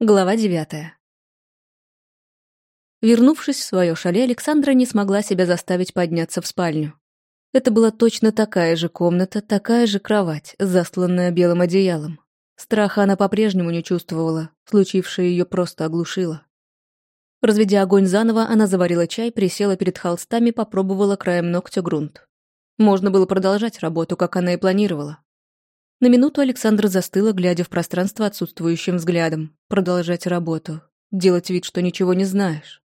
Глава девятая. Вернувшись в свое шале, Александра не смогла себя заставить подняться в спальню. Это была точно такая же комната, такая же кровать, застланная белым одеялом. Страха она по-прежнему не чувствовала, случившее ее просто оглушило. Разведя огонь заново, она заварила чай, присела перед холстами, попробовала краем ногтя грунт. Можно было продолжать работу, как она и планировала. На минуту Александра застыла, глядя в пространство отсутствующим взглядом. Продолжать работу. Делать вид, что ничего не знаешь.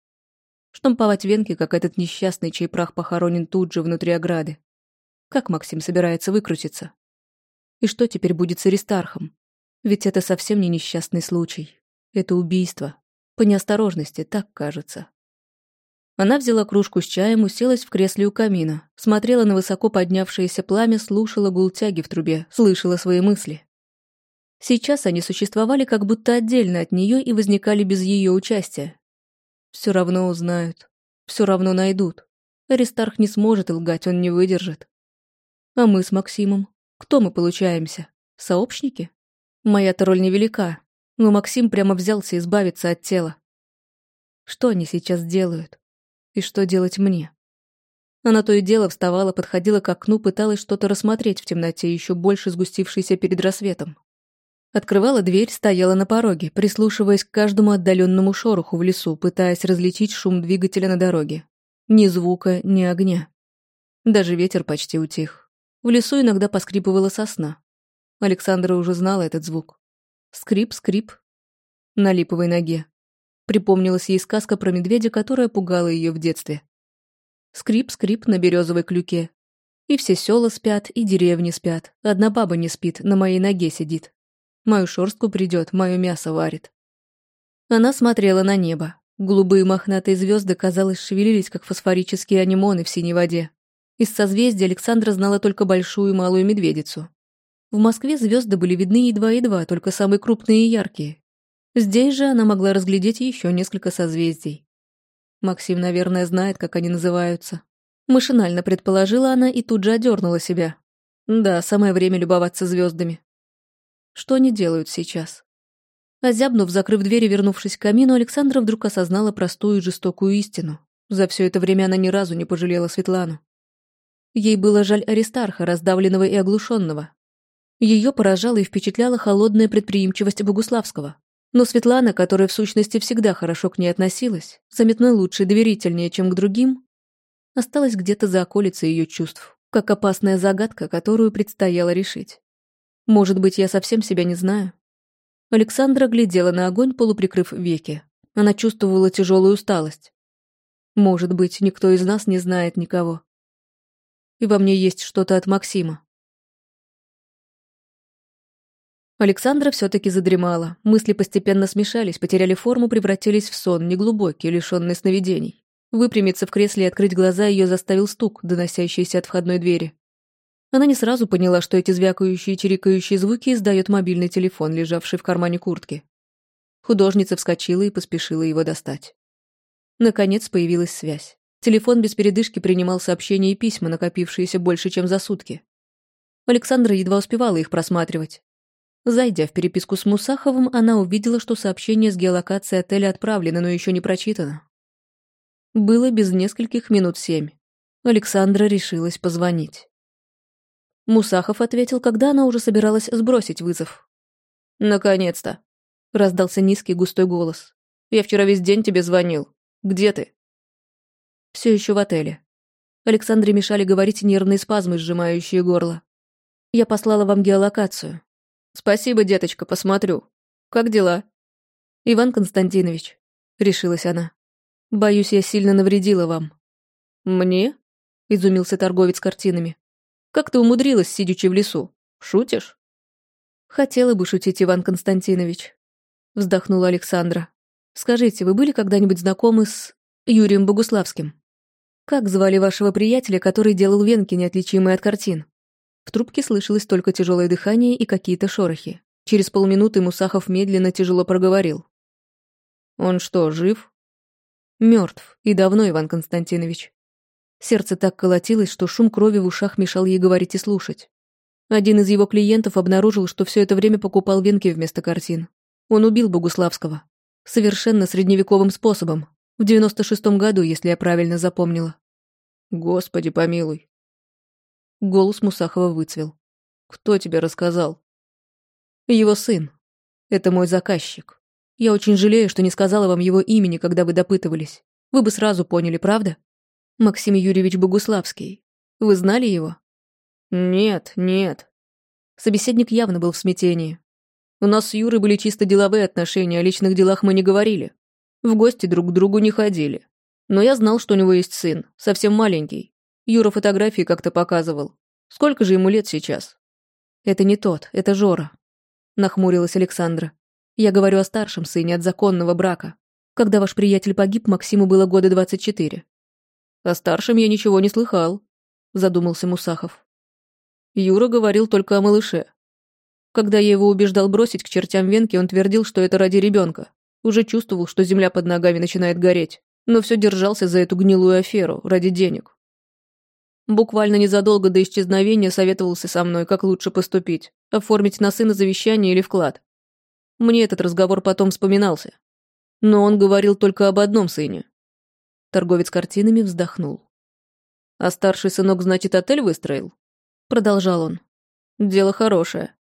Штамповать венки, как этот несчастный, чей прах похоронен тут же, внутри ограды. Как Максим собирается выкрутиться? И что теперь будет с Аристархом? Ведь это совсем не несчастный случай. Это убийство. По неосторожности, так кажется. Она взяла кружку с чаем, уселась в кресле у камина, смотрела на высоко поднявшееся пламя, слушала гул тяги в трубе, слышала свои мысли. Сейчас они существовали как будто отдельно от нее и возникали без ее участия. Все равно узнают, все равно найдут. Аристарх не сможет лгать, он не выдержит. А мы с Максимом? Кто мы получаемся? Сообщники? Моя-то роль невелика, но Максим прямо взялся избавиться от тела. Что они сейчас делают? И что делать мне? Она то и дело вставала, подходила к окну, пыталась что-то рассмотреть в темноте, еще больше сгустившейся перед рассветом. Открывала дверь, стояла на пороге, прислушиваясь к каждому отдаленному шороху в лесу, пытаясь различить шум двигателя на дороге. Ни звука, ни огня. Даже ветер почти утих. В лесу иногда поскрипывала сосна. Александра уже знала этот звук. Скрип, скрип. На липовой ноге. Припомнилась ей сказка про медведя, которая пугала ее в детстве. Скрип-скрип на березовой клюке. И все села спят, и деревни спят. Одна баба не спит, на моей ноге сидит. Мою шорстку придет, мое мясо варит. Она смотрела на небо. Голубые мохнатые звезды, казалось, шевелились, как фосфорические анимоны в синей воде. Из созвездия Александра знала только большую и малую медведицу. В Москве звезды были видны едва-едва, только самые крупные и яркие. Здесь же она могла разглядеть еще несколько созвездий. Максим, наверное, знает, как они называются. Машинально предположила она и тут же одернула себя. Да, самое время любоваться звездами. Что они делают сейчас? Озябнув, закрыв дверь и вернувшись к камину, Александра вдруг осознала простую и жестокую истину. За все это время она ни разу не пожалела Светлану. Ей было жаль Аристарха, раздавленного и оглушенного. Ее поражала и впечатляла холодная предприимчивость Богуславского. Но Светлана, которая в сущности всегда хорошо к ней относилась, заметно лучше и доверительнее, чем к другим, осталась где-то за околицей ее чувств, как опасная загадка, которую предстояло решить. Может быть, я совсем себя не знаю? Александра глядела на огонь, полуприкрыв веки. Она чувствовала тяжелую усталость. Может быть, никто из нас не знает никого. И во мне есть что-то от Максима. Александра все-таки задремала. Мысли постепенно смешались, потеряли форму, превратились в сон, неглубокий, лишенный сновидений. Выпрямиться в кресле и открыть глаза ее заставил стук, доносящийся от входной двери. Она не сразу поняла, что эти звякающие чирикающие звуки издает мобильный телефон, лежавший в кармане куртки. Художница вскочила и поспешила его достать. Наконец появилась связь. Телефон без передышки принимал сообщения и письма, накопившиеся больше, чем за сутки. Александра едва успевала их просматривать. Зайдя в переписку с Мусаховым, она увидела, что сообщение с геолокацией отеля отправлено, но еще не прочитано. Было без нескольких минут семь. Александра решилась позвонить. Мусахов ответил, когда она уже собиралась сбросить вызов. «Наконец-то!» — раздался низкий густой голос. «Я вчера весь день тебе звонил. Где ты?» Все еще в отеле. Александре мешали говорить нервные спазмы, сжимающие горло. «Я послала вам геолокацию. «Спасибо, деточка, посмотрю. Как дела?» «Иван Константинович», — решилась она. «Боюсь, я сильно навредила вам». «Мне?» — изумился торговец картинами. «Как ты умудрилась, сидячи в лесу? Шутишь?» «Хотела бы шутить, Иван Константинович», — вздохнула Александра. «Скажите, вы были когда-нибудь знакомы с Юрием Богуславским? Как звали вашего приятеля, который делал венки, неотличимые от картин?» В трубке слышалось только тяжелое дыхание и какие-то шорохи. Через полминуты Мусахов медленно тяжело проговорил. «Он что, жив?» Мертв. И давно, Иван Константинович». Сердце так колотилось, что шум крови в ушах мешал ей говорить и слушать. Один из его клиентов обнаружил, что все это время покупал венки вместо картин. Он убил Богуславского. Совершенно средневековым способом. В девяносто шестом году, если я правильно запомнила. Господи помилуй. Голос Мусахова выцвел. Кто тебе рассказал? Его сын. Это мой заказчик. Я очень жалею, что не сказала вам его имени, когда вы допытывались. Вы бы сразу поняли, правда? Максим Юрьевич Богуславский. Вы знали его? Нет, нет. Собеседник явно был в смятении. У нас с Юрой были чисто деловые отношения, о личных делах мы не говорили. В гости друг к другу не ходили. Но я знал, что у него есть сын, совсем маленький. Юра фотографии как-то показывал. Сколько же ему лет сейчас? Это не тот, это Жора. Нахмурилась Александра. Я говорю о старшем сыне от законного брака. Когда ваш приятель погиб, Максиму было года двадцать четыре. О старшем я ничего не слыхал, задумался Мусахов. Юра говорил только о малыше. Когда я его убеждал бросить к чертям венки, он твердил, что это ради ребенка. Уже чувствовал, что земля под ногами начинает гореть, но все держался за эту гнилую аферу, ради денег. Буквально незадолго до исчезновения советовался со мной, как лучше поступить, оформить на сына завещание или вклад. Мне этот разговор потом вспоминался. Но он говорил только об одном сыне. Торговец картинами вздохнул. «А старший сынок, значит, отель выстроил?» Продолжал он. «Дело хорошее.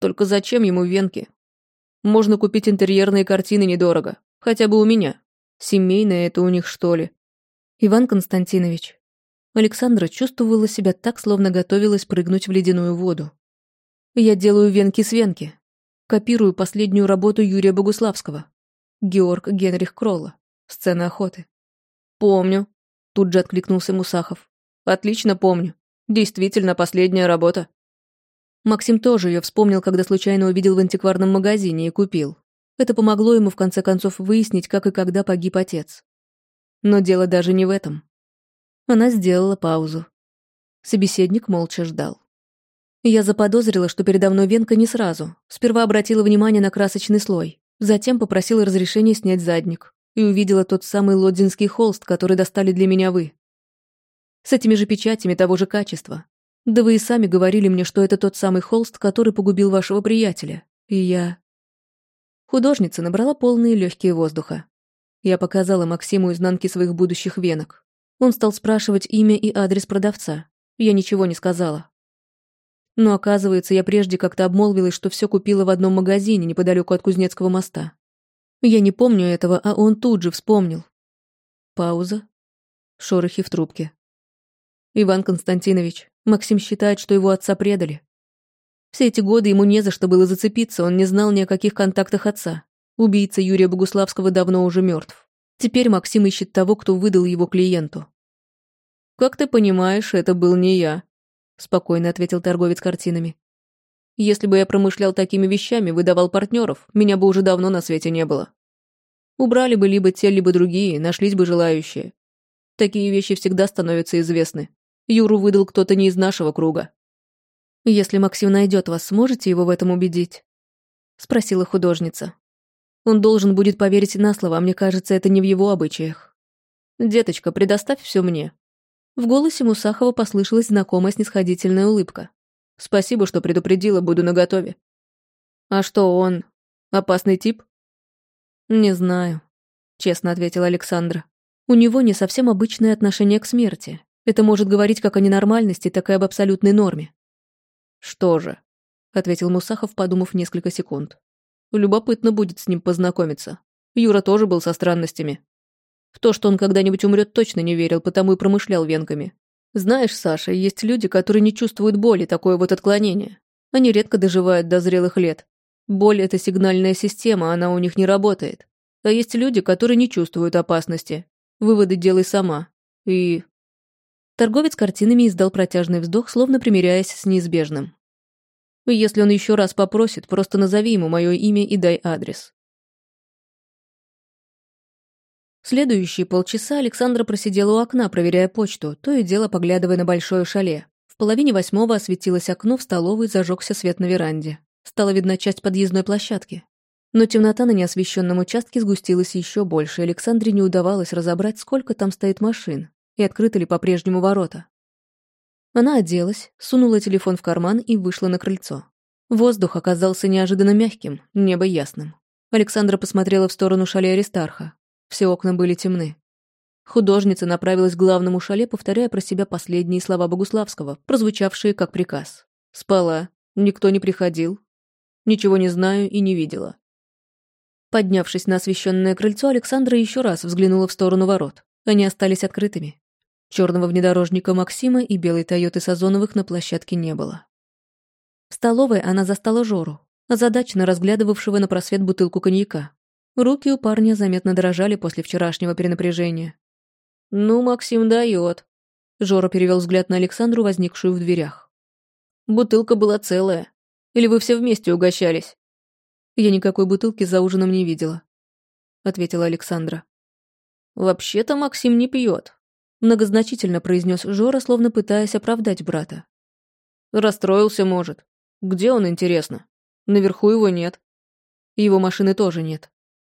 Только зачем ему венки? Можно купить интерьерные картины недорого. Хотя бы у меня. Семейное это у них, что ли?» «Иван Константинович». Александра чувствовала себя так, словно готовилась прыгнуть в ледяную воду. «Я делаю венки с венки. Копирую последнюю работу Юрия Богуславского. Георг Генрих Кролла. Сцена охоты. «Помню», — тут же откликнулся Мусахов. «Отлично помню. Действительно последняя работа». Максим тоже ее вспомнил, когда случайно увидел в антикварном магазине и купил. Это помогло ему в конце концов выяснить, как и когда погиб отец. Но дело даже не в этом. Она сделала паузу. Собеседник молча ждал. Я заподозрила, что передо мной венка не сразу. Сперва обратила внимание на красочный слой. Затем попросила разрешения снять задник. И увидела тот самый лодзинский холст, который достали для меня вы. С этими же печатями того же качества. Да вы и сами говорили мне, что это тот самый холст, который погубил вашего приятеля. И я... Художница набрала полные легкие воздуха. Я показала Максиму изнанки своих будущих венок. Он стал спрашивать имя и адрес продавца. Я ничего не сказала. Но оказывается, я прежде как-то обмолвилась, что все купила в одном магазине неподалеку от Кузнецкого моста. Я не помню этого, а он тут же вспомнил. Пауза. Шорохи в трубке. Иван Константинович, Максим считает, что его отца предали. Все эти годы ему не за что было зацепиться, он не знал ни о каких контактах отца. Убийца Юрия Богуславского давно уже мертв. Теперь Максим ищет того, кто выдал его клиенту. «Как ты понимаешь, это был не я», спокойно ответил торговец картинами. Если бы я промышлял такими вещами, выдавал партнеров, меня бы уже давно на свете не было. Убрали бы либо те, либо другие, нашлись бы желающие. Такие вещи всегда становятся известны. Юру выдал кто-то не из нашего круга. «Если Максим найдет вас, сможете его в этом убедить?» — спросила художница. «Он должен будет поверить на слово, а мне кажется, это не в его обычаях». «Деточка, предоставь все мне. В голосе Мусахова послышалась знакомая снисходительная улыбка. «Спасибо, что предупредила, буду наготове». «А что он? Опасный тип?» «Не знаю», — честно ответила Александра. «У него не совсем обычное отношение к смерти. Это может говорить как о ненормальности, так и об абсолютной норме». «Что же?» — ответил Мусахов, подумав несколько секунд. «Любопытно будет с ним познакомиться. Юра тоже был со странностями. В то, что он когда-нибудь умрет, точно не верил, потому и промышлял венками. Знаешь, Саша, есть люди, которые не чувствуют боли, такое вот отклонение. Они редко доживают до зрелых лет. Боль — это сигнальная система, она у них не работает. А есть люди, которые не чувствуют опасности. Выводы делай сама. И... Торговец картинами издал протяжный вздох, словно примиряясь с неизбежным. Если он еще раз попросит, просто назови ему мое имя и дай адрес. Следующие полчаса Александра просидела у окна, проверяя почту, то и дело поглядывая на большое шале. В половине восьмого осветилось окно в столовой, зажегся свет на веранде. Стала видна часть подъездной площадки. Но темнота на неосвещенном участке сгустилась еще больше, и Александре не удавалось разобрать, сколько там стоит машин, и открыты ли по-прежнему ворота. Она оделась, сунула телефон в карман и вышла на крыльцо. Воздух оказался неожиданно мягким, небо ясным. Александра посмотрела в сторону шале Аристарха. Все окна были темны. Художница направилась к главному шале, повторяя про себя последние слова Богуславского, прозвучавшие как приказ. Спала. Никто не приходил. Ничего не знаю и не видела. Поднявшись на освещенное крыльцо, Александра еще раз взглянула в сторону ворот. Они остались открытыми. Черного внедорожника Максима и белой Тойоты Сазоновых на площадке не было. В столовой она застала Жору, озадаченно разглядывавшего на просвет бутылку коньяка. Руки у парня заметно дрожали после вчерашнего перенапряжения. «Ну, Максим дает. Жора перевел взгляд на Александру, возникшую в дверях. «Бутылка была целая. Или вы все вместе угощались?» «Я никакой бутылки за ужином не видела», — ответила Александра. «Вообще-то Максим не пьет», — многозначительно произнес Жора, словно пытаясь оправдать брата. «Расстроился, может. Где он, интересно?» Наверху его нет. Его машины тоже нет.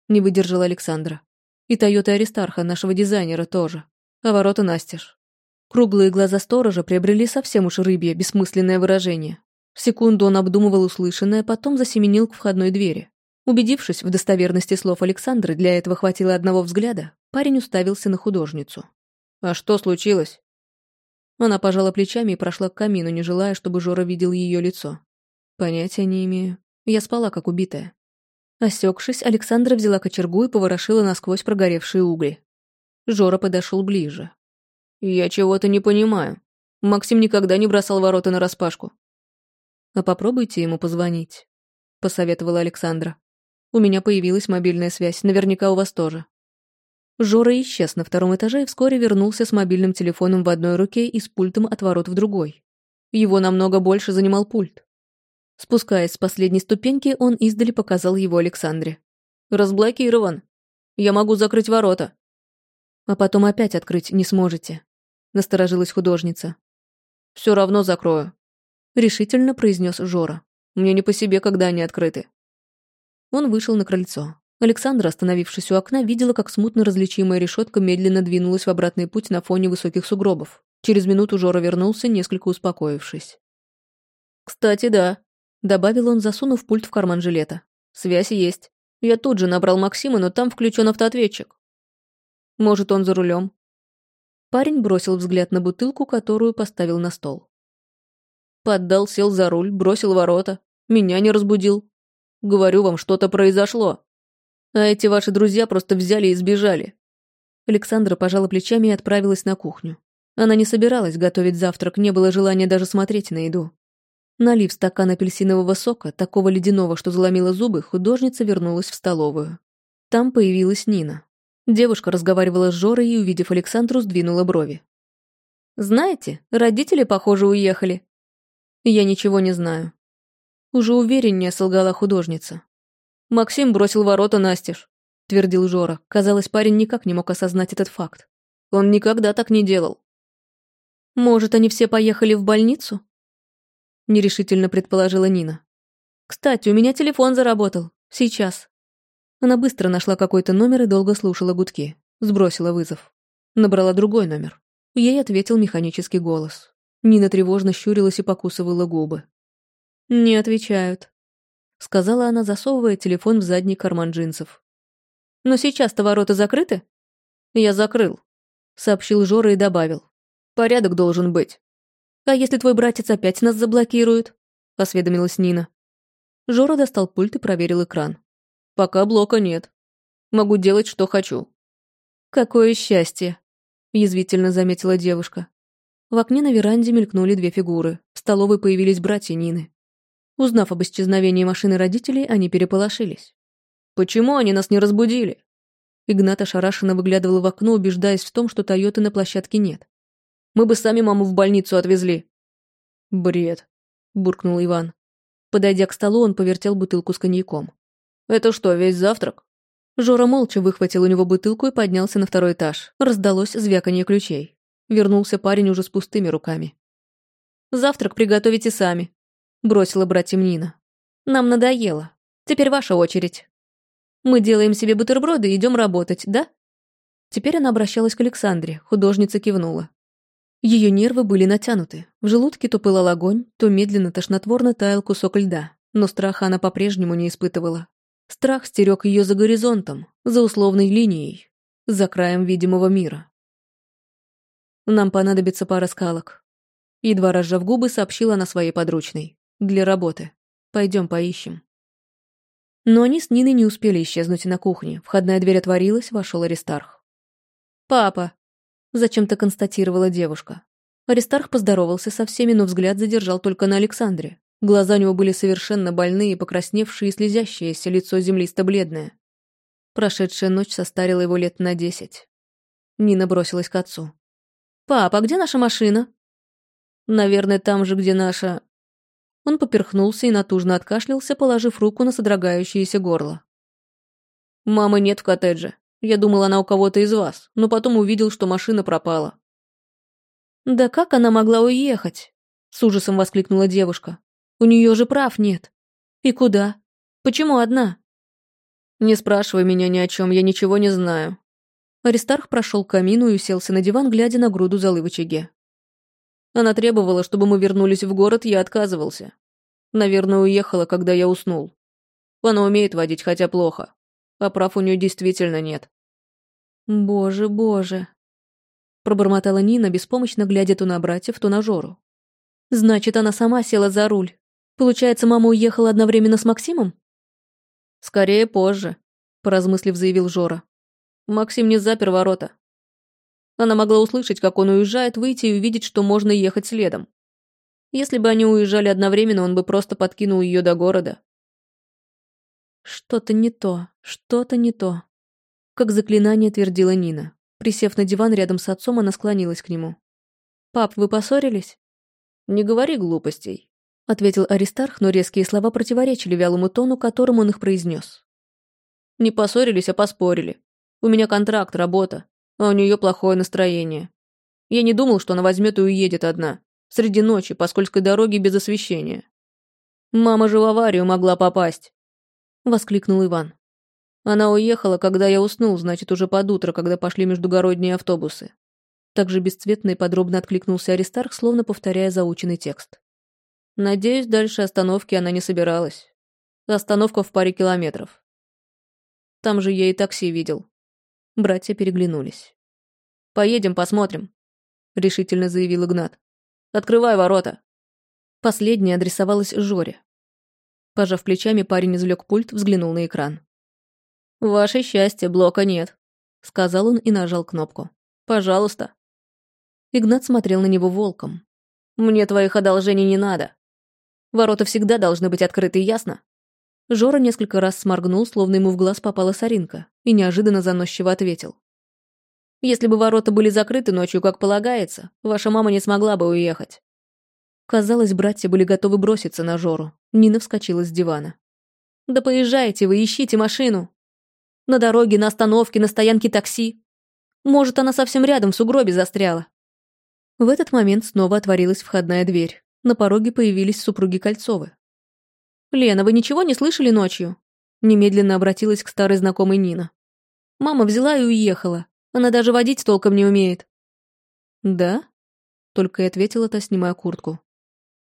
Не выдержала Александра. И Тойота Аристарха, нашего дизайнера, тоже. А ворота настежь. Круглые глаза сторожа приобрели совсем уж рыбье, бессмысленное выражение. В секунду он обдумывал услышанное, потом засеменил к входной двери. Убедившись в достоверности слов Александры, для этого хватило одного взгляда, парень уставился на художницу. «А что случилось?» Она пожала плечами и прошла к камину, не желая, чтобы Жора видел ее лицо. Понятия не имею. Я спала, как убитая. Осекшись, Александра взяла кочергу и поворошила насквозь прогоревшие угли. Жора подошел ближе. «Я чего-то не понимаю. Максим никогда не бросал ворота нараспашку». «А попробуйте ему позвонить», — посоветовала Александра. «У меня появилась мобильная связь, наверняка у вас тоже». Жора исчез на втором этаже и вскоре вернулся с мобильным телефоном в одной руке и с пультом от ворот в другой. Его намного больше занимал пульт. Спускаясь с последней ступеньки, он издали показал его Александре. «Разблокирован. Я могу закрыть ворота». «А потом опять открыть не сможете», — насторожилась художница. «Все равно закрою», — решительно произнес Жора. «Мне не по себе, когда они открыты». Он вышел на крыльцо. Александра, остановившись у окна, видела, как смутно различимая решетка медленно двинулась в обратный путь на фоне высоких сугробов. Через минуту Жора вернулся, несколько успокоившись. «Кстати, да», Добавил он, засунув пульт в карман жилета. «Связь есть. Я тут же набрал Максима, но там включен автоответчик. Может, он за рулем?» Парень бросил взгляд на бутылку, которую поставил на стол. Поддал, сел за руль, бросил ворота. Меня не разбудил. Говорю вам, что-то произошло. А эти ваши друзья просто взяли и сбежали. Александра пожала плечами и отправилась на кухню. Она не собиралась готовить завтрак, не было желания даже смотреть на еду. Налив стакан апельсинового сока, такого ледяного, что заломила зубы, художница вернулась в столовую. Там появилась Нина. Девушка разговаривала с Жорой и, увидев Александру, сдвинула брови. «Знаете, родители, похоже, уехали». «Я ничего не знаю». Уже увереннее солгала художница. «Максим бросил ворота настежь», — твердил Жора. Казалось, парень никак не мог осознать этот факт. Он никогда так не делал. «Может, они все поехали в больницу?» нерешительно предположила Нина. «Кстати, у меня телефон заработал. Сейчас». Она быстро нашла какой-то номер и долго слушала гудки. Сбросила вызов. Набрала другой номер. Ей ответил механический голос. Нина тревожно щурилась и покусывала губы. «Не отвечают», — сказала она, засовывая телефон в задний карман джинсов. «Но сейчас-то ворота закрыты?» «Я закрыл», — сообщил Жора и добавил. «Порядок должен быть». «А если твой братец опять нас заблокирует?» — осведомилась Нина. Жора достал пульт и проверил экран. «Пока блока нет. Могу делать, что хочу». «Какое счастье!» — язвительно заметила девушка. В окне на веранде мелькнули две фигуры. В столовой появились братья Нины. Узнав об исчезновении машины родителей, они переполошились. «Почему они нас не разбудили?» Игнат ошарашенно выглядывал в окно, убеждаясь в том, что Тойоты на площадке нет. Мы бы сами маму в больницу отвезли». «Бред», — буркнул Иван. Подойдя к столу, он повертел бутылку с коньяком. «Это что, весь завтрак?» Жора молча выхватил у него бутылку и поднялся на второй этаж. Раздалось звяканье ключей. Вернулся парень уже с пустыми руками. «Завтрак приготовите сами», — бросила братьям Нина. «Нам надоело. Теперь ваша очередь. Мы делаем себе бутерброды и идем работать, да?» Теперь она обращалась к Александре, художница кивнула. Ее нервы были натянуты. В желудке то пылал огонь, то медленно тошнотворно таял кусок льда. Но страха она по-прежнему не испытывала. Страх стерег ее за горизонтом, за условной линией, за краем видимого мира. «Нам понадобится пара скалок», — едва разжав губы, сообщила она своей подручной. «Для работы. Пойдем поищем». Но они с Ниной не успели исчезнуть на кухне. Входная дверь отворилась, вошел Аристарх. «Папа», — зачем-то констатировала девушка. Аристарх поздоровался со всеми, но взгляд задержал только на Александре. Глаза у него были совершенно больные, покрасневшие и слезящиеся, лицо землисто-бледное. Прошедшая ночь состарила его лет на десять. Нина бросилась к отцу. «Пап, а где наша машина?» «Наверное, там же, где наша...» Он поперхнулся и натужно откашлялся, положив руку на содрогающееся горло. «Мамы нет в коттедже. Я думал, она у кого-то из вас, но потом увидел, что машина пропала». «Да как она могла уехать?» — с ужасом воскликнула девушка. «У нее же прав нет. И куда? Почему одна?» «Не спрашивай меня ни о чем, я ничего не знаю. Аристарх прошел к камину и уселся на диван, глядя на груду золы в очаге. Она требовала, чтобы мы вернулись в город, я отказывался. Наверное, уехала, когда я уснул. Она умеет водить, хотя плохо. А прав у нее действительно нет. «Боже, боже!» Пробормотала Нина, беспомощно глядя то на братьев, то на Жору. «Значит, она сама села за руль. Получается, мама уехала одновременно с Максимом?» «Скорее позже», — поразмыслив, заявил Жора. Максим не запер ворота. Она могла услышать, как он уезжает, выйти и увидеть, что можно ехать следом. Если бы они уезжали одновременно, он бы просто подкинул ее до города. Что-то не то, что-то не то. Как заклинание твердила Нина. Присев на диван рядом с отцом, она склонилась к нему. «Пап, вы поссорились?» «Не говори глупостей», — ответил Аристарх, но резкие слова противоречили вялому тону, которым он их произнес. «Не поссорились, а поспорили. У меня контракт, работа, а у нее плохое настроение. Я не думал, что она возьмет и уедет одна, среди ночи, по скользкой дороге без освещения. Мама же в аварию могла попасть, воскликнул Иван. Она уехала, когда я уснул, значит, уже под утро, когда пошли междугородние автобусы. Также бесцветно и подробно откликнулся Аристарх, словно повторяя заученный текст. Надеюсь, дальше остановки она не собиралась. Остановка в паре километров. Там же я и такси видел. Братья переглянулись. «Поедем, посмотрим», — решительно заявил Игнат. «Открывай ворота». Последняя адресовалась Жоре. Пожав плечами, парень извлек пульт, взглянул на экран. «Ваше счастье, блока нет», — сказал он и нажал кнопку. «Пожалуйста». Игнат смотрел на него волком. «Мне твоих одолжений не надо. Ворота всегда должны быть открыты, ясно?» Жора несколько раз сморгнул, словно ему в глаз попала соринка, и неожиданно заносчиво ответил. «Если бы ворота были закрыты ночью, как полагается, ваша мама не смогла бы уехать». Казалось, братья были готовы броситься на Жору. Нина вскочила с дивана. «Да поезжайте вы, ищите машину. На дороге, на остановке, на стоянке такси. Может, она совсем рядом в сугробе застряла». В этот момент снова отворилась входная дверь. На пороге появились супруги Кольцовы. «Лена, вы ничего не слышали ночью?» Немедленно обратилась к старой знакомой Нина. «Мама взяла и уехала. Она даже водить толком не умеет». «Да?» Только и ответила та, снимая куртку.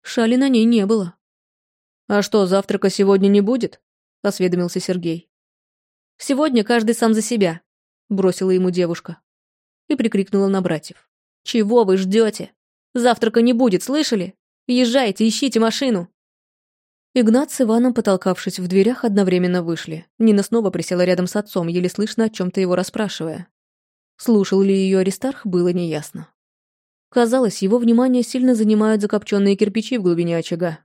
Шали на ней не было. «А что, завтрака сегодня не будет?» — осведомился Сергей. «Сегодня каждый сам за себя», — бросила ему девушка. И прикрикнула на братьев. «Чего вы ждете? Завтрака не будет, слышали? Езжайте, ищите машину!» Игнат с Иваном, потолкавшись в дверях, одновременно вышли. Нина снова присела рядом с отцом, еле слышно о чем то его расспрашивая. Слушал ли ее Аристарх, было неясно. Казалось, его внимание сильно занимают закопченные кирпичи в глубине очага.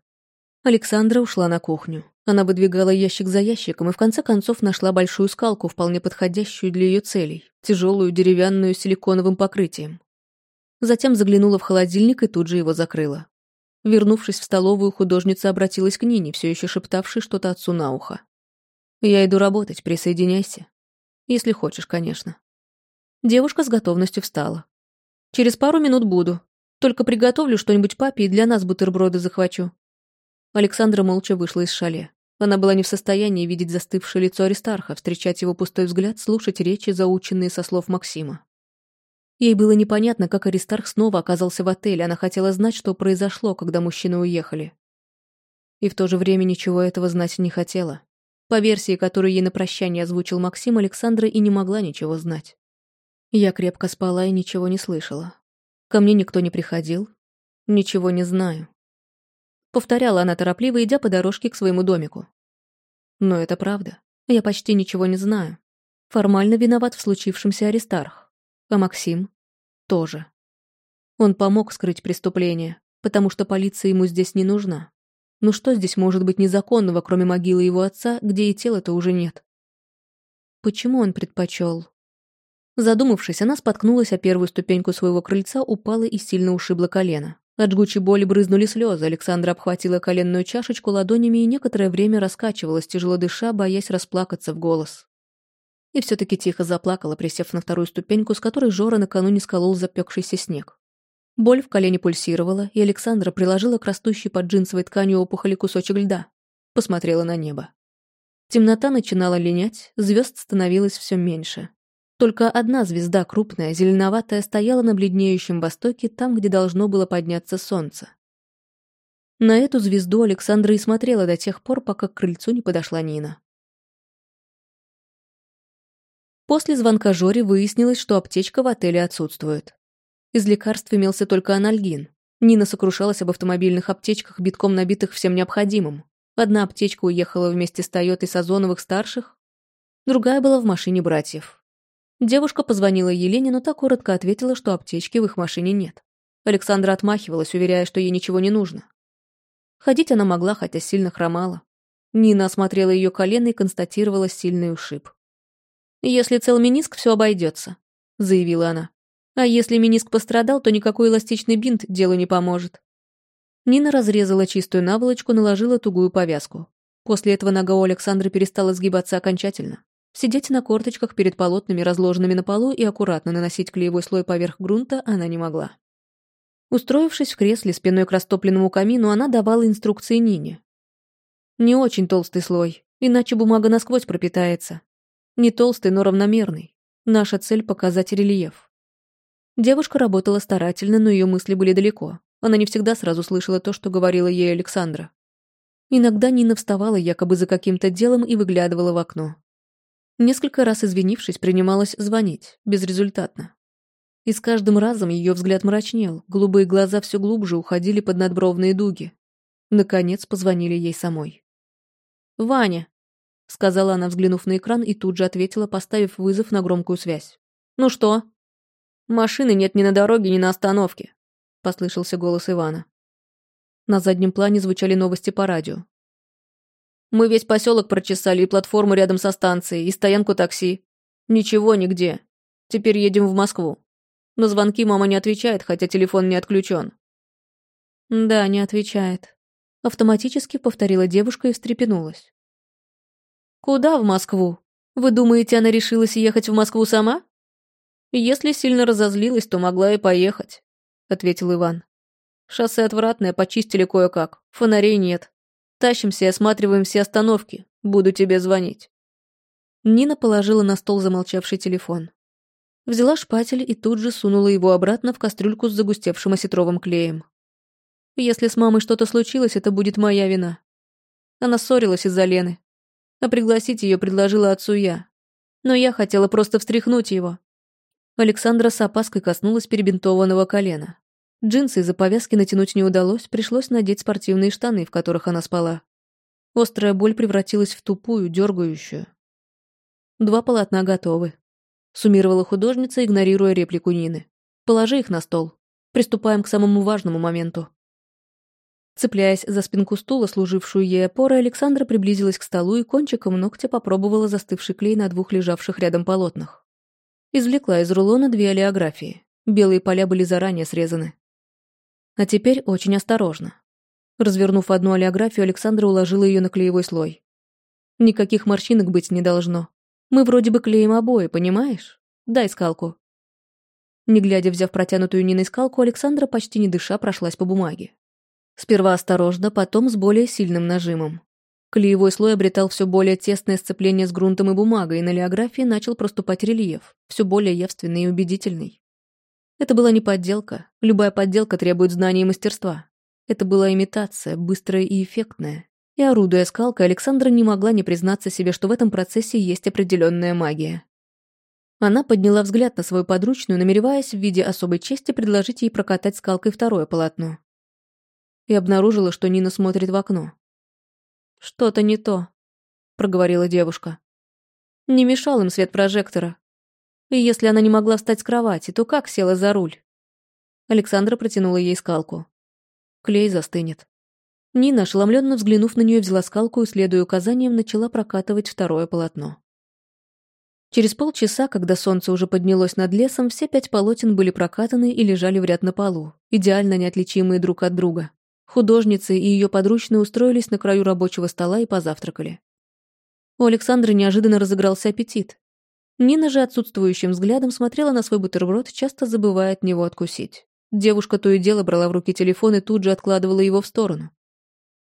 Александра ушла на кухню. Она выдвигала ящик за ящиком и в конце концов нашла большую скалку, вполне подходящую для ее целей, тяжелую деревянную с силиконовым покрытием. Затем заглянула в холодильник и тут же его закрыла. Вернувшись в столовую, художница обратилась к Нине, все еще шептавшей что-то отцу на ухо. «Я иду работать, присоединяйся. Если хочешь, конечно». Девушка с готовностью встала. «Через пару минут буду. Только приготовлю что-нибудь папе и для нас бутерброды захвачу». Александра молча вышла из шале. Она была не в состоянии видеть застывшее лицо Аристарха, встречать его пустой взгляд, слушать речи, заученные со слов Максима. Ей было непонятно, как Аристарх снова оказался в отеле, она хотела знать, что произошло, когда мужчины уехали. И в то же время ничего этого знать не хотела. По версии, которую ей на прощание озвучил Максим, Александра и не могла ничего знать. Я крепко спала и ничего не слышала. Ко мне никто не приходил. Ничего не знаю. Повторяла она торопливо, идя по дорожке к своему домику. Но это правда. Я почти ничего не знаю. Формально виноват в случившемся Аристарх. А Максим? Тоже. Он помог скрыть преступление, потому что полиция ему здесь не нужна. Но что здесь может быть незаконного, кроме могилы его отца, где и тела-то уже нет? Почему он предпочел? Задумавшись, она споткнулась о первую ступеньку своего крыльца, упала и сильно ушибла колено. От жгучей боли брызнули слезы, Александра обхватила коленную чашечку ладонями и некоторое время раскачивалась, тяжело дыша, боясь расплакаться в голос. И все-таки тихо заплакала, присев на вторую ступеньку, с которой Жора накануне сколол запекшийся снег. Боль в колене пульсировала, и Александра приложила к растущей под джинсовой тканью опухоли кусочек льда. Посмотрела на небо. Темнота начинала линять, звезд становилось все меньше. Только одна звезда, крупная, зеленоватая, стояла на бледнеющем востоке, там, где должно было подняться солнце. На эту звезду Александра и смотрела до тех пор, пока к крыльцу не подошла Нина. После звонка Жоре выяснилось, что аптечка в отеле отсутствует. Из лекарств имелся только анальгин. Нина сокрушалась об автомобильных аптечках, битком набитых всем необходимым. Одна аптечка уехала вместе с Тойотой Сазоновых-старших, другая была в машине братьев. Девушка позвонила Елене, но та коротко ответила, что аптечки в их машине нет. Александра отмахивалась, уверяя, что ей ничего не нужно. Ходить она могла, хотя сильно хромала. Нина осмотрела ее колено и констатировала сильный ушиб. «Если цел мениск, все обойдется», — заявила она. «А если мениск пострадал, то никакой эластичный бинт делу не поможет». Нина разрезала чистую наволочку, наложила тугую повязку. После этого нога у Александры перестала сгибаться окончательно. Сидеть на корточках перед полотнами, разложенными на полу, и аккуратно наносить клеевой слой поверх грунта она не могла. Устроившись в кресле спиной к растопленному камину, она давала инструкции Нине. Не очень толстый слой, иначе бумага насквозь пропитается. Не толстый, но равномерный. Наша цель — показать рельеф. Девушка работала старательно, но ее мысли были далеко. Она не всегда сразу слышала то, что говорила ей Александра. Иногда Нина вставала якобы за каким-то делом и выглядывала в окно. Несколько раз извинившись, принималась звонить, безрезультатно. И с каждым разом ее взгляд мрачнел, голубые глаза все глубже уходили под надбровные дуги. Наконец позвонили ей самой. «Ваня», — сказала она, взглянув на экран, и тут же ответила, поставив вызов на громкую связь. «Ну что?» «Машины нет ни на дороге, ни на остановке», — послышался голос Ивана. На заднем плане звучали новости по радио. Мы весь поселок прочесали, и платформу рядом со станцией, и стоянку такси. Ничего нигде. Теперь едем в Москву. На звонки мама не отвечает, хотя телефон не отключен. Да, не отвечает. Автоматически повторила девушка и встрепенулась. Куда в Москву? Вы думаете, она решилась ехать в Москву сама? Если сильно разозлилась, то могла и поехать, ответил Иван. Шоссе отвратное, почистили кое-как. Фонарей нет. Тащимся и осматриваем все остановки. Буду тебе звонить». Нина положила на стол замолчавший телефон. Взяла шпатель и тут же сунула его обратно в кастрюльку с загустевшим осетровым клеем. «Если с мамой что-то случилось, это будет моя вина». Она ссорилась из-за Лены. А пригласить ее предложила отцу я. Но я хотела просто встряхнуть его. Александра с опаской коснулась перебинтованного колена. Джинсы из-за повязки натянуть не удалось, пришлось надеть спортивные штаны, в которых она спала. Острая боль превратилась в тупую, дергающую. Два полотна готовы. Суммировала художница, игнорируя реплику Нины. Положи их на стол. Приступаем к самому важному моменту. Цепляясь за спинку стула, служившую ей опорой, Александра приблизилась к столу и кончиком ногтя попробовала застывший клей на двух лежавших рядом полотнах. Извлекла из рулона две олеографии. Белые поля были заранее срезаны. А теперь очень осторожно. Развернув одну олеографию, Александра уложила ее на клеевой слой. Никаких морщинок быть не должно. Мы вроде бы клеим обои, понимаешь? Дай скалку. Не глядя, взяв протянутую Ниной скалку, Александра почти не дыша прошлась по бумаге. Сперва осторожно, потом с более сильным нажимом. Клеевой слой обретал все более тесное сцепление с грунтом и бумагой, и на олеографии начал проступать рельеф, все более явственный и убедительный. Это была не подделка. Любая подделка требует знания и мастерства. Это была имитация, быстрая и эффектная. И орудуя скалкой, Александра не могла не признаться себе, что в этом процессе есть определенная магия. Она подняла взгляд на свою подручную, намереваясь в виде особой чести предложить ей прокатать скалкой второе полотно. И обнаружила, что Нина смотрит в окно. «Что-то не то», — проговорила девушка. Не мешал им свет прожектора. И если она не могла встать с кровати, то как села за руль? Александра протянула ей скалку. Клей застынет. Нина, ошеломленно взглянув на нее, взяла скалку и, следуя указаниям, начала прокатывать второе полотно. Через полчаса, когда солнце уже поднялось над лесом, все пять полотен были прокатаны и лежали в ряд на полу, идеально неотличимые друг от друга. Художницы и ее подручные устроились на краю рабочего стола и позавтракали. У Александры неожиданно разыгрался аппетит. Нина же отсутствующим взглядом смотрела на свой бутерброд, часто забывая от него откусить. Девушка то и дело брала в руки телефон и тут же откладывала его в сторону.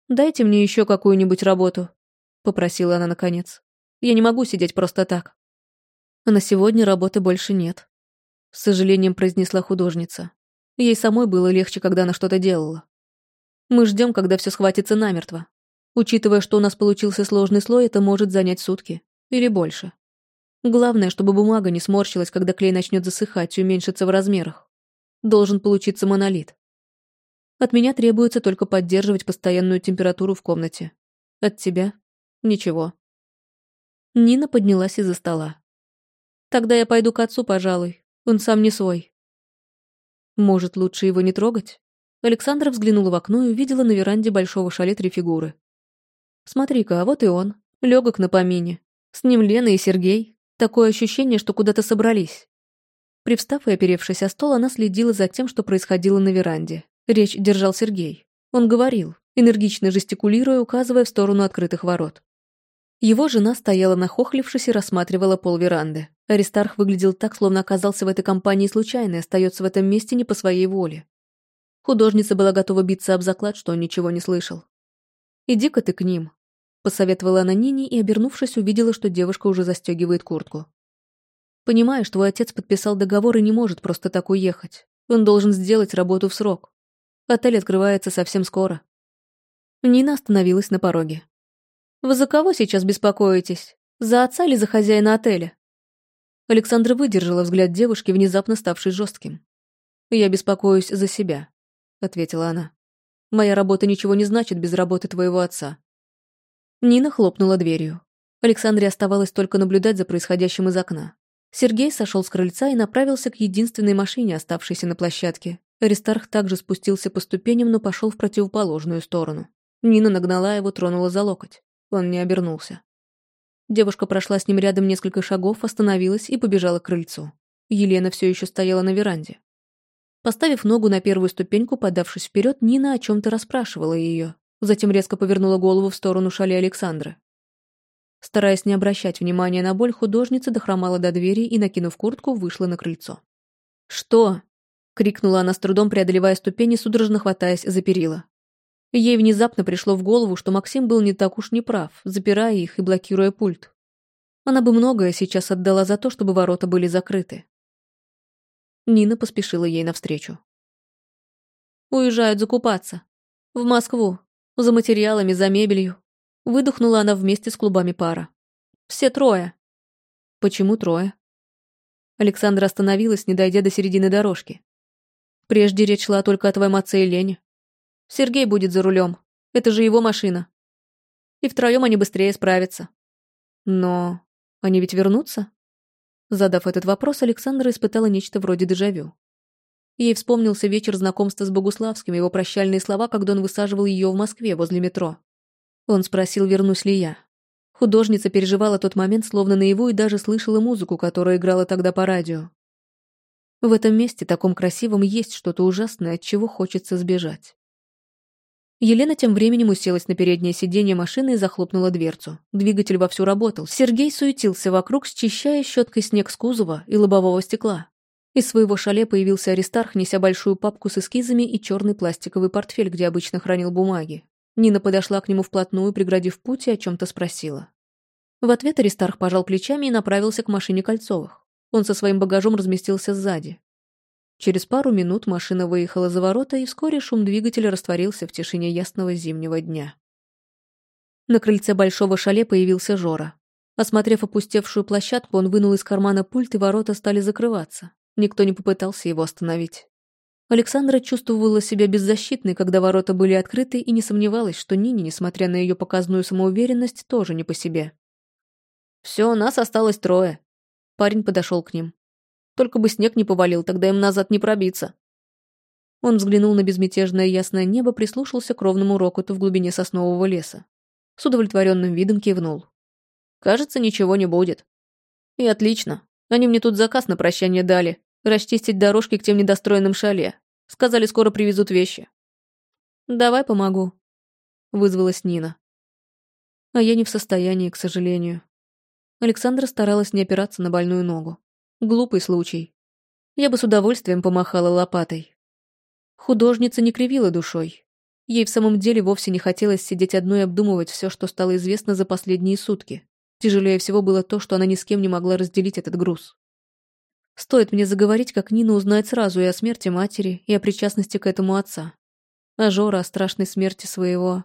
«Дайте мне еще какую-нибудь работу», — попросила она наконец. «Я не могу сидеть просто так». «А на сегодня работы больше нет», — с сожалением произнесла художница. Ей самой было легче, когда она что-то делала. «Мы ждем, когда все схватится намертво. Учитывая, что у нас получился сложный слой, это может занять сутки. Или больше. Главное, чтобы бумага не сморщилась, когда клей начнет засыхать и уменьшиться в размерах должен получиться монолит. От меня требуется только поддерживать постоянную температуру в комнате. От тебя — ничего. Нина поднялась из-за стола. Тогда я пойду к отцу, пожалуй. Он сам не свой. Может, лучше его не трогать? Александра взглянула в окно и увидела на веранде большого шале три фигуры. Смотри-ка, а вот и он. Легок на помине. С ним Лена и Сергей. Такое ощущение, что куда-то собрались. Привстав и оперевшись о стол, она следила за тем, что происходило на веранде. Речь держал Сергей. Он говорил, энергично жестикулируя, указывая в сторону открытых ворот. Его жена стояла нахохлившись и рассматривала пол веранды. Аристарх выглядел так, словно оказался в этой компании случайно и остается в этом месте не по своей воле. Художница была готова биться об заклад, что он ничего не слышал. «Иди-ка ты к ним», — посоветовала она Нине и, обернувшись, увидела, что девушка уже застегивает куртку. Понимаешь, твой отец подписал договор и не может просто так уехать. Он должен сделать работу в срок. Отель открывается совсем скоро. Нина остановилась на пороге. «Вы за кого сейчас беспокоитесь? За отца или за хозяина отеля?» Александра выдержала взгляд девушки, внезапно ставший жестким. «Я беспокоюсь за себя», — ответила она. «Моя работа ничего не значит без работы твоего отца». Нина хлопнула дверью. Александре оставалось только наблюдать за происходящим из окна. Сергей сошел с крыльца и направился к единственной машине, оставшейся на площадке. Аристарх также спустился по ступеням, но пошел в противоположную сторону. Нина нагнала его, тронула за локоть. Он не обернулся. Девушка прошла с ним рядом несколько шагов, остановилась и побежала к крыльцу. Елена все еще стояла на веранде. Поставив ногу на первую ступеньку, подавшись вперед, Нина о чем-то расспрашивала ее. Затем резко повернула голову в сторону шале Александра. Стараясь не обращать внимания на боль, художница дохромала до двери и, накинув куртку, вышла на крыльцо. «Что?» — крикнула она с трудом, преодолевая ступени, судорожно хватаясь за перила. Ей внезапно пришло в голову, что Максим был не так уж неправ, запирая их и блокируя пульт. Она бы многое сейчас отдала за то, чтобы ворота были закрыты. Нина поспешила ей навстречу. «Уезжают закупаться. В Москву. За материалами, за мебелью. Выдохнула она вместе с клубами пара. «Все трое». «Почему трое?» Александра остановилась, не дойдя до середины дорожки. «Прежде речь шла только о твоем отце и Лене. Сергей будет за рулем. Это же его машина. И втроем они быстрее справятся». «Но они ведь вернутся?» Задав этот вопрос, Александра испытала нечто вроде дежавю. Ей вспомнился вечер знакомства с Богуславским, его прощальные слова, когда он высаживал ее в Москве возле метро. Он спросил, вернусь ли я. Художница переживала тот момент словно наяву и даже слышала музыку, которая играла тогда по радио. В этом месте, таком красивом, есть что-то ужасное, от чего хочется сбежать. Елена тем временем уселась на переднее сиденье машины и захлопнула дверцу. Двигатель вовсю работал. Сергей суетился вокруг, счищая щеткой снег с кузова и лобового стекла. Из своего шале появился Аристарх, неся большую папку с эскизами и черный пластиковый портфель, где обычно хранил бумаги. Нина подошла к нему вплотную, преградив путь и о чем-то спросила. В ответ Аристарх пожал плечами и направился к машине Кольцовых. Он со своим багажом разместился сзади. Через пару минут машина выехала за ворота, и вскоре шум двигателя растворился в тишине ясного зимнего дня. На крыльце большого шале появился Жора. Осмотрев опустевшую площадку, он вынул из кармана пульт, и ворота стали закрываться. Никто не попытался его остановить. Александра чувствовала себя беззащитной, когда ворота были открыты, и не сомневалась, что Нине, несмотря на ее показную самоуверенность, тоже не по себе. «Все, нас осталось трое». Парень подошел к ним. «Только бы снег не повалил, тогда им назад не пробиться». Он взглянул на безмятежное ясное небо, прислушался к ровному рокоту в глубине соснового леса. С удовлетворенным видом кивнул. Кажется, ничего не будет. И отлично. Они мне тут заказ на прощание дали. Расчистить дорожки к тем недостроенным шале. Сказали, скоро привезут вещи. Давай помогу. Вызвалась Нина. А я не в состоянии, к сожалению. Александра старалась не опираться на больную ногу. Глупый случай. Я бы с удовольствием помахала лопатой. Художница не кривила душой. Ей в самом деле вовсе не хотелось сидеть одной и обдумывать все, что стало известно за последние сутки. Тяжелее всего было то, что она ни с кем не могла разделить этот груз. Стоит мне заговорить, как Нина узнает сразу и о смерти матери, и о причастности к этому отца. А Жора о страшной смерти своего...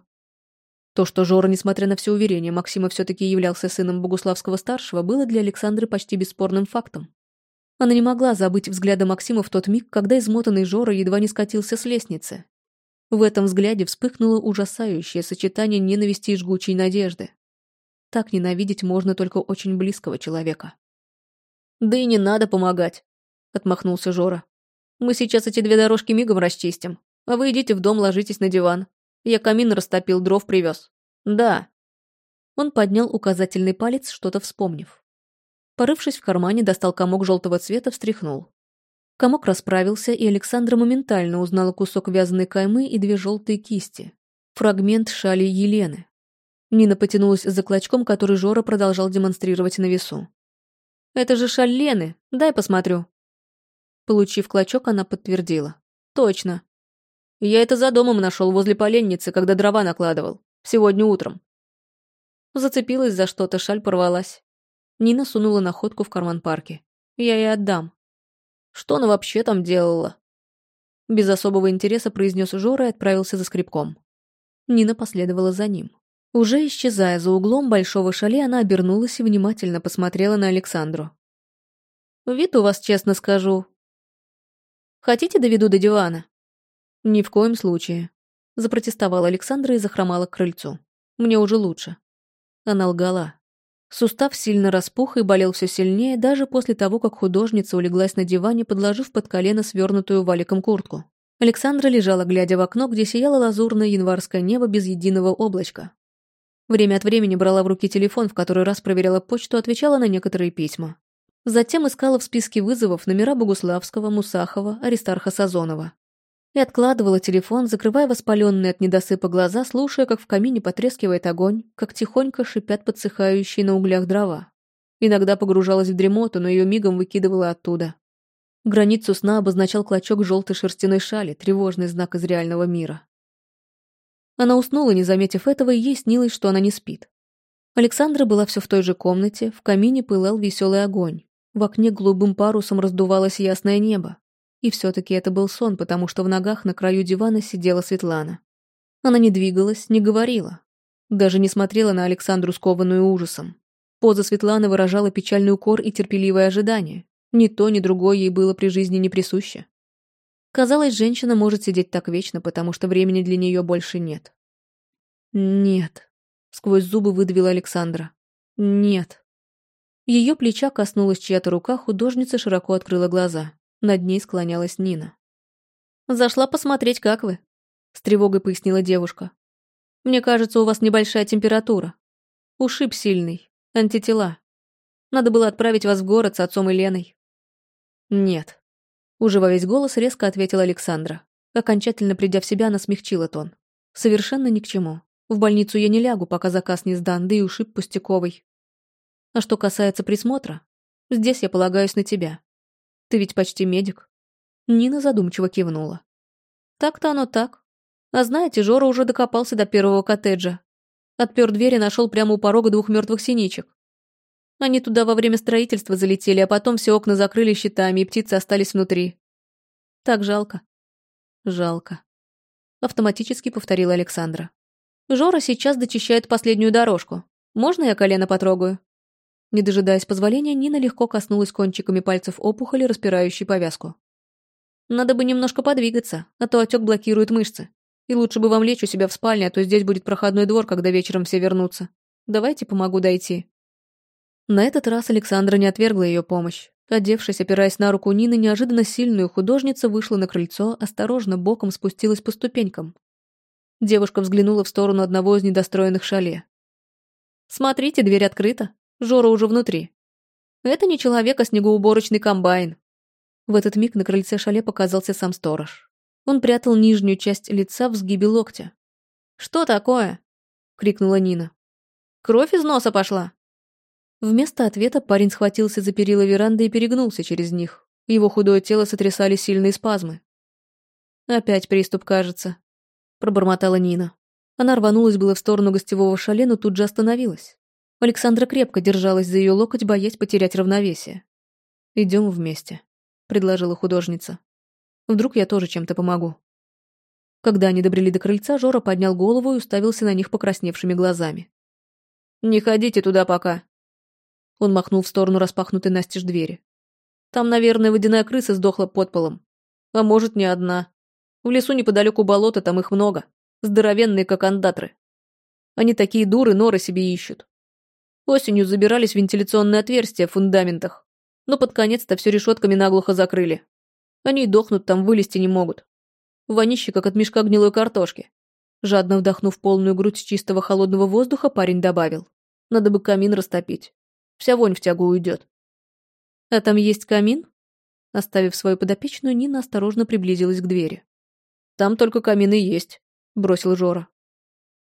То, что Жора, несмотря на все уверения, Максима все-таки являлся сыном Богуславского-старшего, было для Александры почти бесспорным фактом. Она не могла забыть взгляда Максима в тот миг, когда измотанный Жора едва не скатился с лестницы. В этом взгляде вспыхнуло ужасающее сочетание ненависти и жгучей надежды. Так ненавидеть можно только очень близкого человека. «Да и не надо помогать», — отмахнулся Жора. «Мы сейчас эти две дорожки мигом расчистим, а вы идите в дом, ложитесь на диван. Я камин растопил, дров привез. Да». Он поднял указательный палец, что-то вспомнив. Порывшись в кармане, достал комок желтого цвета, встряхнул. Комок расправился, и Александра моментально узнала кусок вязаной каймы и две желтые кисти. Фрагмент шали Елены. Нина потянулась за клочком, который Жора продолжал демонстрировать на весу. «Это же шаль Лены, дай посмотрю». Получив клочок, она подтвердила. «Точно. Я это за домом нашел возле поленницы, когда дрова накладывал. Сегодня утром». Зацепилась за что-то, шаль порвалась. Нина сунула находку в карман парки. «Я ей отдам». «Что она вообще там делала?» Без особого интереса произнес Жора и отправился за скребком. Нина последовала за ним. Уже исчезая за углом большого шале, она обернулась и внимательно посмотрела на Александру. «Вид у вас, честно скажу. Хотите, доведу до дивана?» «Ни в коем случае», — запротестовала Александра и захромала к крыльцу. «Мне уже лучше». Она лгала. Сустав сильно распух и болел все сильнее, даже после того, как художница улеглась на диване, подложив под колено свернутую валиком куртку. Александра лежала, глядя в окно, где сияло лазурное январское небо без единого облачка. Время от времени брала в руки телефон, в который раз проверяла почту, отвечала на некоторые письма. Затем искала в списке вызовов номера Богуславского, Мусахова, Аристарха Сазонова. И откладывала телефон, закрывая воспаленные от недосыпа глаза, слушая, как в камине потрескивает огонь, как тихонько шипят подсыхающие на углях дрова. Иногда погружалась в дремоту, но ее мигом выкидывала оттуда. Границу сна обозначал клочок желтой шерстяной шали, тревожный знак из реального мира. Она уснула, не заметив этого, и ей снилось, что она не спит. Александра была все в той же комнате, в камине пылал веселый огонь. В окне голубым парусом раздувалось ясное небо. И все-таки это был сон, потому что в ногах на краю дивана сидела Светлана. Она не двигалась, не говорила. Даже не смотрела на Александру, скованную ужасом. Поза Светланы выражала печальный укор и терпеливое ожидание. Ни то, ни другое ей было при жизни не присуще. Казалось, женщина может сидеть так вечно, потому что времени для нее больше нет. «Нет», — сквозь зубы выдавила Александра. «Нет». Ее плеча коснулась чья-то рука, художница широко открыла глаза. Над ней склонялась Нина. «Зашла посмотреть, как вы», — с тревогой пояснила девушка. «Мне кажется, у вас небольшая температура. Ушиб сильный, антитела. Надо было отправить вас в город с отцом и Леной». «Нет», уже во весь голос резко ответила Александра. Окончательно придя в себя, она смягчила тон. «Совершенно ни к чему. В больницу я не лягу, пока заказ не сдан, да и ушиб пустяковый. А что касается присмотра, здесь я полагаюсь на тебя. Ты ведь почти медик». Нина задумчиво кивнула. «Так-то оно так. А знаете, Жора уже докопался до первого коттеджа. Отпер дверь и нашел прямо у порога двух мертвых синичек. Они туда во время строительства залетели, а потом все окна закрыли щитами, и птицы остались внутри. Так жалко. Жалко. Автоматически повторила Александра. Жора сейчас дочищает последнюю дорожку. Можно я колено потрогаю?» Не дожидаясь позволения, Нина легко коснулась кончиками пальцев опухоли, распирающей повязку. «Надо бы немножко подвигаться, а то отек блокирует мышцы. И лучше бы вам лечь у себя в спальне, а то здесь будет проходной двор, когда вечером все вернутся. Давайте помогу дойти». На этот раз Александра не отвергла ее помощь. Одевшись, опираясь на руку Нины, неожиданно сильную художница вышла на крыльцо, осторожно боком спустилась по ступенькам. Девушка взглянула в сторону одного из недостроенных шале. «Смотрите, дверь открыта. Жора уже внутри. Это не человек, а снегоуборочный комбайн». В этот миг на крыльце шале показался сам сторож. Он прятал нижнюю часть лица в сгибе локтя. «Что такое?» — крикнула Нина. «Кровь из носа пошла?» Вместо ответа парень схватился за перила веранды и перегнулся через них. Его худое тело сотрясали сильные спазмы. «Опять приступ, кажется», — пробормотала Нина. Она рванулась было в сторону гостевого шале, но тут же остановилась. Александра крепко держалась за ее локоть, боясь потерять равновесие. «Идем вместе», — предложила художница. «Вдруг я тоже чем-то помогу». Когда они добрели до крыльца, Жора поднял голову и уставился на них покрасневшими глазами. «Не ходите туда пока», он махнул в сторону распахнутой настежь двери. «Там, наверное, водяная крыса сдохла под полом. А может, не одна. В лесу неподалеку болота, там их много. Здоровенные, как андатры. Они такие дуры, норы себе ищут. Осенью забирались вентиляционные отверстия в фундаментах. Но под конец-то все решетками наглухо закрыли. Они и дохнут там, вылезти не могут. Вонище, как от мешка гнилой картошки. Жадно вдохнув полную грудь чистого холодного воздуха, парень добавил. Надо бы камин растопить. Вся вонь в тягу уйдет. А там есть камин? Оставив свою подопечную, Нина осторожно приблизилась к двери. Там только камины есть, бросил Жора.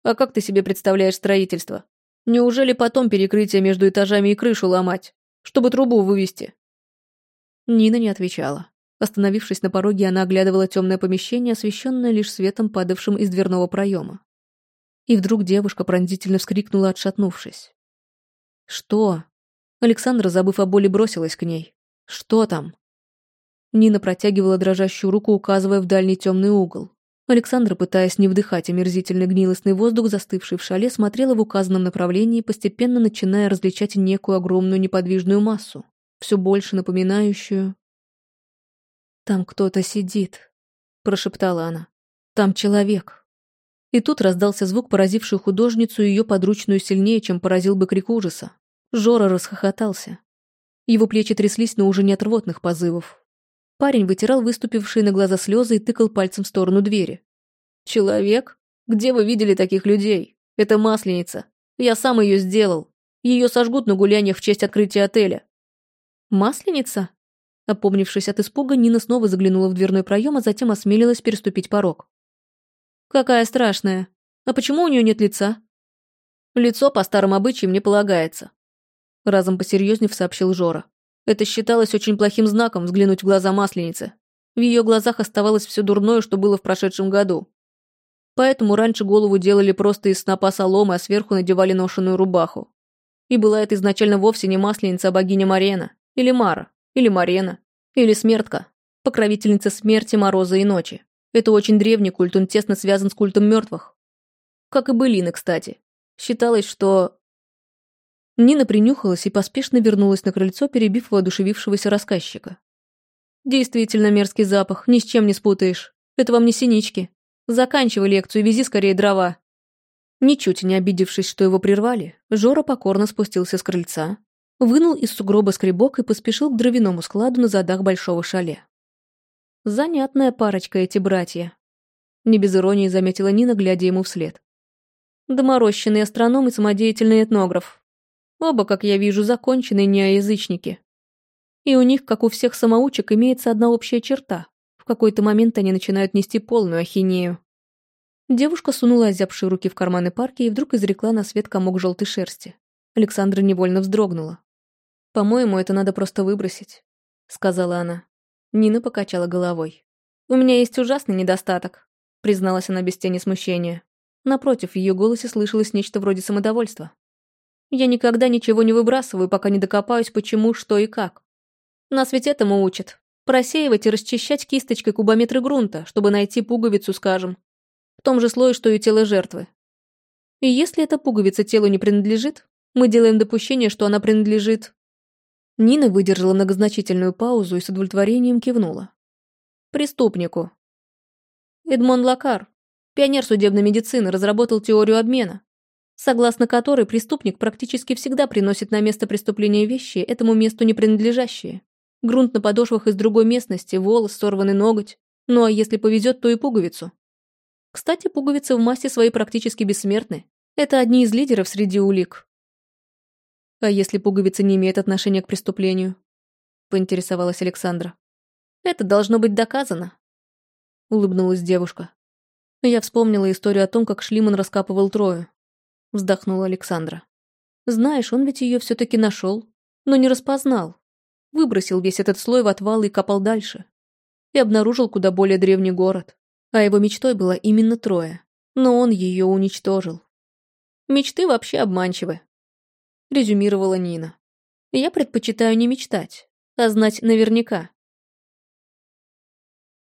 А как ты себе представляешь строительство? Неужели потом перекрытие между этажами и крышу ломать, чтобы трубу вывести? Нина не отвечала. Остановившись на пороге, она оглядывала темное помещение, освещенное лишь светом, падавшим из дверного проема. И вдруг девушка пронзительно вскрикнула, отшатнувшись. «Что?» Александра, забыв о боли, бросилась к ней. «Что там?» Нина протягивала дрожащую руку, указывая в дальний темный угол. Александра, пытаясь не вдыхать омерзительный гнилостный воздух, застывший в шале, смотрела в указанном направлении, постепенно начиная различать некую огромную неподвижную массу, все больше напоминающую... «Там кто-то сидит», — прошептала она. «Там человек». И тут раздался звук, поразивший художницу и ее подручную сильнее, чем поразил бы крик ужаса. Жора расхохотался. Его плечи тряслись, но уже не от рвотных позывов. Парень вытирал выступившие на глаза слезы и тыкал пальцем в сторону двери. «Человек? Где вы видели таких людей? Это масленица. Я сам ее сделал. Ее сожгут на гуляниях в честь открытия отеля». «Масленица?» Опомнившись от испуга, Нина снова заглянула в дверной проем, а затем осмелилась переступить порог. «Какая страшная. А почему у нее нет лица?» «Лицо по старым обычаям не полагается. Разом посерьезнев сообщил Жора. Это считалось очень плохим знаком взглянуть в глаза масленицы. В ее глазах оставалось все дурное, что было в прошедшем году. Поэтому раньше голову делали просто из снопа соломы, а сверху надевали ношеную рубаху. И была это изначально вовсе не масленица, а богиня Марена, или Мара, или Марена, или Смертка, покровительница смерти, мороза и ночи. Это очень древний культ, он тесно связан с культом мертвых. Как и былины, кстати. Считалось, что Нина принюхалась и поспешно вернулась на крыльцо, перебив воодушевившегося рассказчика. «Действительно мерзкий запах, ни с чем не спутаешь. Это вам не синички. Заканчивай лекцию, вези скорее дрова». Ничуть не обидевшись, что его прервали, Жора покорно спустился с крыльца, вынул из сугроба скребок и поспешил к дровяному складу на задах большого шале. Занятная парочка эти братья. Не без иронии заметила Нина, глядя ему вслед. Доморощенный астроном и самодеятельный этнограф. Оба, как я вижу, законченные неоязычники. И у них, как у всех самоучек, имеется одна общая черта. В какой-то момент они начинают нести полную ахинею. Девушка сунула озябшие руки в карманы парки и вдруг изрекла на свет комок желтой шерсти. Александра невольно вздрогнула. «По-моему, это надо просто выбросить», — сказала она. Нина покачала головой. «У меня есть ужасный недостаток», — призналась она без тени смущения. Напротив, в ее голосе слышалось нечто вроде самодовольства. Я никогда ничего не выбрасываю, пока не докопаюсь, почему, что и как. Нас ведь этому учат. Просеивать и расчищать кисточкой кубометры грунта, чтобы найти пуговицу, скажем. В том же слое, что и тело жертвы. И если эта пуговица телу не принадлежит, мы делаем допущение, что она принадлежит... Нина выдержала многозначительную паузу и с удовлетворением кивнула. Преступнику. Эдмон Лакар, пионер судебной медицины, разработал теорию обмена, согласно которой преступник практически всегда приносит на место преступления вещи, этому месту не принадлежащие. Грунт на подошвах из другой местности, волос, сорванный ноготь. Ну а если повезет, то и пуговицу. Кстати, пуговицы в массе своей практически бессмертны. Это одни из лидеров среди улик. А если пуговица не имеет отношения к преступлению? Поинтересовалась Александра. Это должно быть доказано. Улыбнулась девушка. Я вспомнила историю о том, как Шлиман раскапывал Трою. Вздохнула Александра. Знаешь, он ведь ее все-таки нашел, но не распознал. Выбросил весь этот слой в отвал и копал дальше. И обнаружил куда более древний город. А его мечтой была именно Троя. Но он ее уничтожил. Мечты вообще обманчивы. Резюмировала Нина. Я предпочитаю не мечтать, а знать наверняка.